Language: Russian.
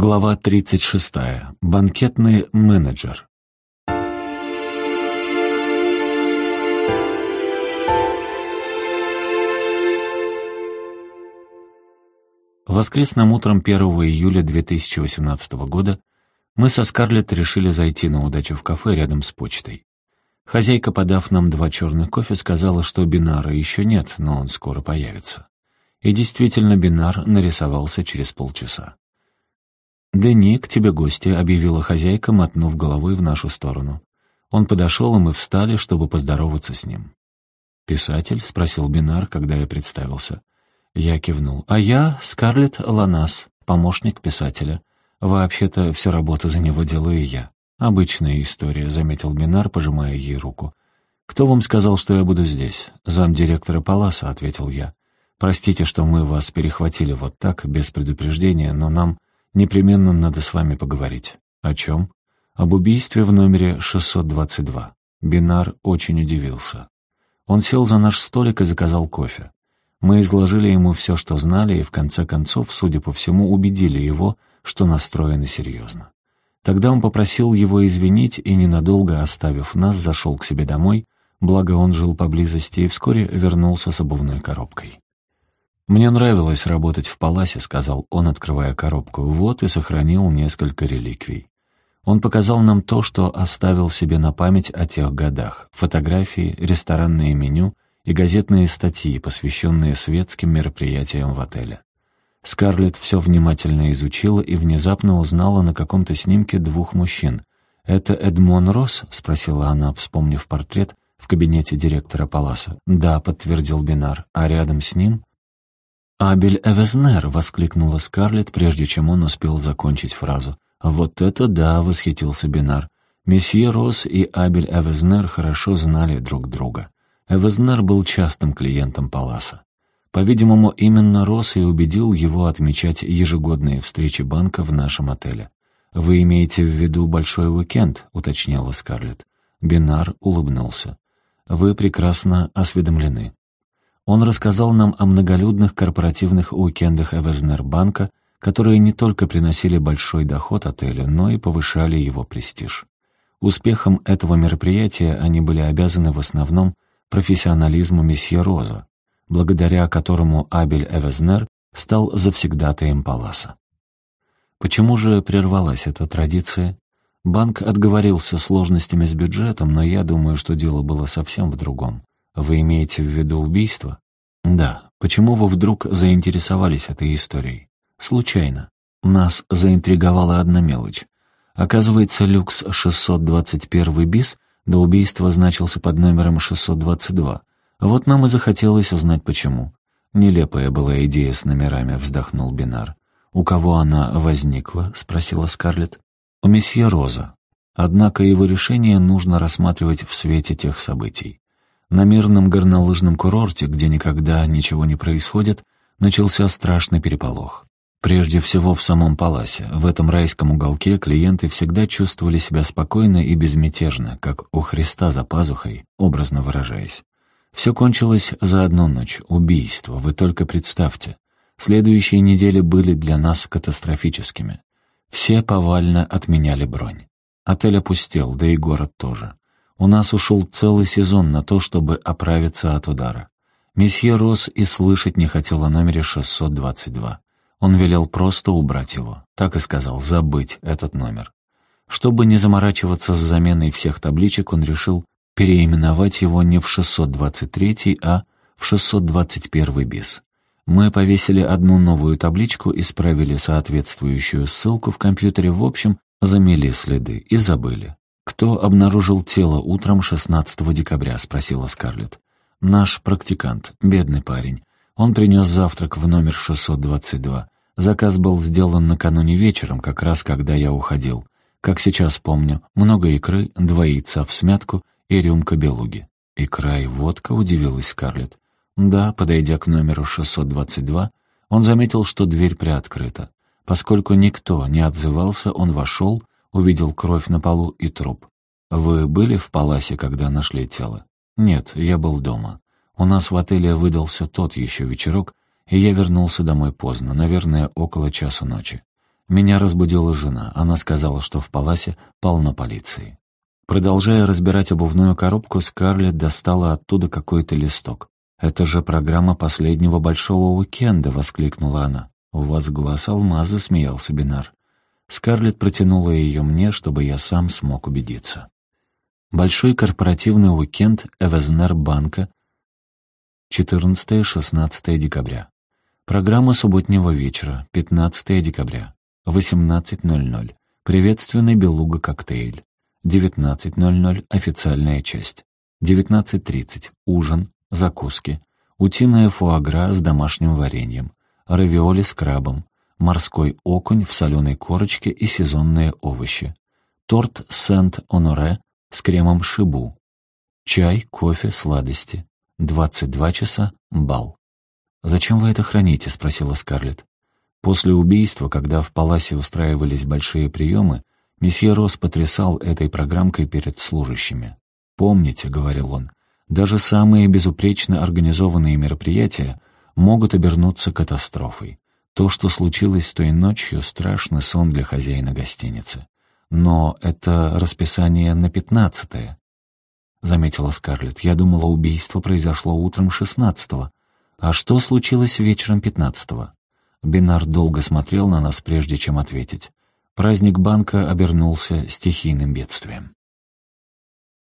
Глава 36. Банкетный менеджер. Воскресным утром 1 июля 2018 года мы со Скарлетт решили зайти на удачу в кафе рядом с почтой. Хозяйка, подав нам два черных кофе, сказала, что Бинара еще нет, но он скоро появится. И действительно, Бинар нарисовался через полчаса. «Дени, к тебе гости», — объявила хозяйка, мотнув головой в нашу сторону. Он подошел, и мы встали, чтобы поздороваться с ним. «Писатель?» — спросил Бинар, когда я представился. Я кивнул. «А я Скарлетт Ланас, помощник писателя. Вообще-то всю работу за него делаю я». «Обычная история», — заметил Бинар, пожимая ей руку. «Кто вам сказал, что я буду здесь?» «Замдиректора Паласа», — ответил я. «Простите, что мы вас перехватили вот так, без предупреждения, но нам Непременно надо с вами поговорить. О чем? Об убийстве в номере 622. Бинар очень удивился. Он сел за наш столик и заказал кофе. Мы изложили ему все, что знали, и в конце концов, судя по всему, убедили его, что настроены серьезно. Тогда он попросил его извинить и, ненадолго оставив нас, зашел к себе домой, благо он жил поблизости и вскоре вернулся с обувной коробкой. «Мне нравилось работать в Паласе», — сказал он, открывая коробку. «Вот и сохранил несколько реликвий». Он показал нам то, что оставил себе на память о тех годах. Фотографии, ресторанные меню и газетные статьи, посвященные светским мероприятиям в отеле. Скарлетт все внимательно изучила и внезапно узнала на каком-то снимке двух мужчин. «Это Эдмон Росс?» — спросила она, вспомнив портрет в кабинете директора Паласа. «Да», — подтвердил Бинар, — «а рядом с ним «Абель Эвезнер!» — воскликнула Скарлетт, прежде чем он успел закончить фразу. «Вот это да!» — восхитился Бинар. Месье Росс и Абель Эвезнер хорошо знали друг друга. Эвезнер был частым клиентом Паласа. По-видимому, именно Росс и убедил его отмечать ежегодные встречи банка в нашем отеле. «Вы имеете в виду большой уикенд?» — уточнила Скарлетт. Бинар улыбнулся. «Вы прекрасно осведомлены. Он рассказал нам о многолюдных корпоративных уикендах Эвезнербанка, которые не только приносили большой доход отелю, но и повышали его престиж. Успехом этого мероприятия они были обязаны в основном профессионализму месье Роза, благодаря которому Абель Эвезнер стал завсегдатаем Паласа. Почему же прервалась эта традиция? Банк отговорился сложностями с бюджетом, но я думаю, что дело было совсем в другом. Вы имеете в виду убийство? Да. Почему вы вдруг заинтересовались этой историей? Случайно. Нас заинтриговала одна мелочь. Оказывается, люкс 621 бис до убийства значился под номером 622. Вот нам и захотелось узнать почему. Нелепая была идея с номерами, вздохнул Бинар. «У кого она возникла?» — спросила Скарлетт. «У месье Роза. Однако его решение нужно рассматривать в свете тех событий. На мирном горнолыжном курорте, где никогда ничего не происходит, начался страшный переполох. Прежде всего в самом Паласе. В этом райском уголке клиенты всегда чувствовали себя спокойно и безмятежно, как у Христа за пазухой, образно выражаясь. Все кончилось за одну ночь. Убийство, вы только представьте. Следующие недели были для нас катастрофическими. Все повально отменяли бронь. Отель опустел, да и город тоже. У нас ушел целый сезон на то, чтобы оправиться от удара. Месье Росс и слышать не хотел о номере 622. Он велел просто убрать его. Так и сказал, забыть этот номер. Чтобы не заморачиваться с заменой всех табличек, он решил переименовать его не в 623, а в 621 бис. Мы повесили одну новую табличку, исправили соответствующую ссылку в компьютере, в общем, замели следы и забыли. «Кто обнаружил тело утром 16 декабря?» — спросила Скарлетт. «Наш практикант, бедный парень. Он принес завтрак в номер 622. Заказ был сделан накануне вечером, как раз когда я уходил. Как сейчас помню, много икры, два яйца в смятку и рюмка белуги». «Икра и водка?» — удивилась Скарлетт. Да, подойдя к номеру 622, он заметил, что дверь приоткрыта. Поскольку никто не отзывался, он вошел увидел кровь на полу и труп. «Вы были в Паласе, когда нашли тело?» «Нет, я был дома. У нас в отеле выдался тот еще вечерок, и я вернулся домой поздно, наверное, около часа ночи. Меня разбудила жена. Она сказала, что в паласе полно полиции. Продолжая разбирать обувную коробку, Скарлетт достала оттуда какой-то листок. «Это же программа последнего большого уикенда!» — воскликнула она. «У вас глаз алмаза», — смеялся Бинар. Скарлетт протянула ее мне, чтобы я сам смог убедиться. Большой корпоративный уикенд Эвезнер банка 14-16 декабря. Программа субботнего вечера, 15 декабря. 18.00. Приветственный белуга-коктейль. 19.00. Официальная часть. 19.30. Ужин, закуски. Утиная фуагра с домашним вареньем. Равиоли с крабом. Морской окунь в соленой корочке и сезонные овощи. Торт Сент-Оноре с кремом шибу. Чай, кофе, сладости. 22 часа — бал. «Зачем вы это храните?» — спросила Скарлетт. После убийства, когда в Паласе устраивались большие приемы, месье Рос потрясал этой программкой перед служащими. «Помните», — говорил он, — «даже самые безупречно организованные мероприятия могут обернуться катастрофой. То, что случилось той ночью, страшный сон для хозяина гостиницы. Но это расписание на пятнадцатое. — заметила Скарлетт. «Я думала, убийство произошло утром шестнадцатого. А что случилось вечером пятнадцатого?» Бинар долго смотрел на нас, прежде чем ответить. Праздник банка обернулся стихийным бедствием.